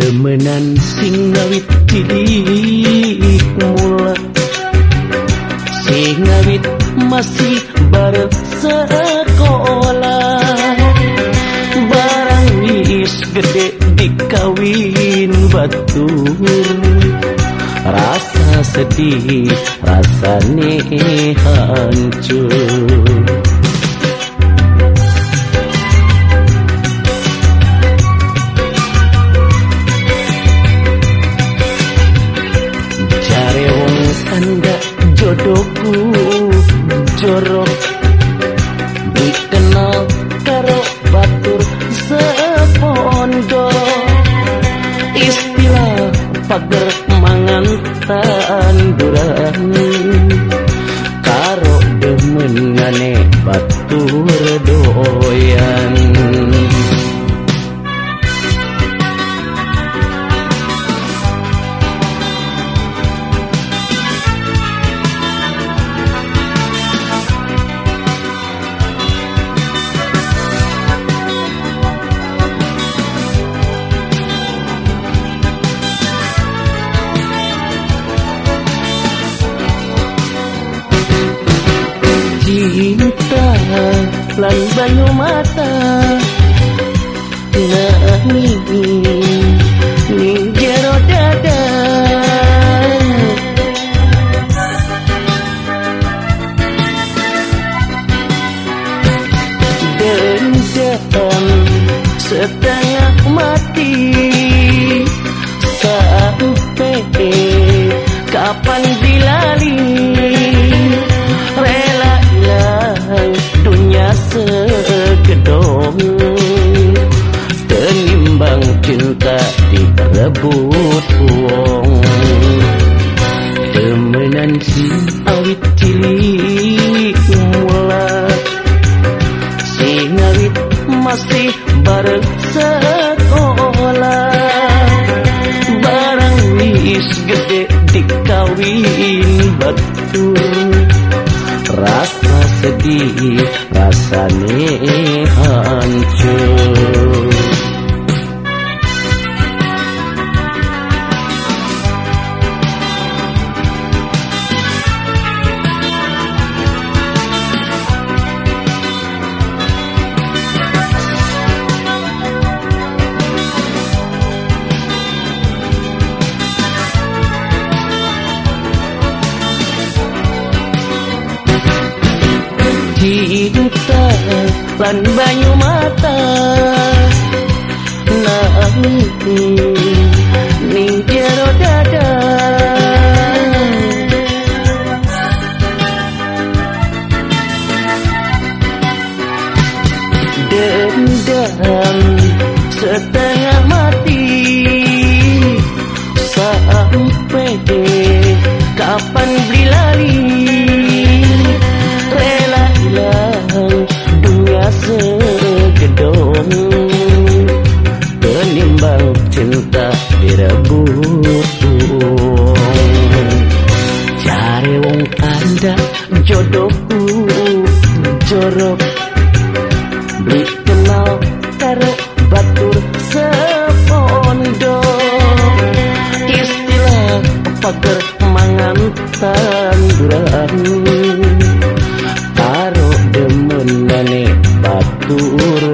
temenan singawit didik mula. Ngawit masih bare sekolah. Barang is gede dikawin batur. Rasa sedih rasane hancur. Tanda jodohku jorok dikenal karo batur sepondo istilah pager mangan tanduran. Karo demenane batur doyan cinta lan banyu mata nangis ning jero dada dendam setengah mati temenan si awit cilik mula si ngawit masih bareng sekolah. Barang wis gede dikawin betul rasa sedih rasane hancur cinta lan banyu mata nangis ning jero dada. Dendam setengah mati sampai kapan beli jodohku jorok beli kenal karo batur sepondo. Istilah pager mangan tanduran. Karo demenane batur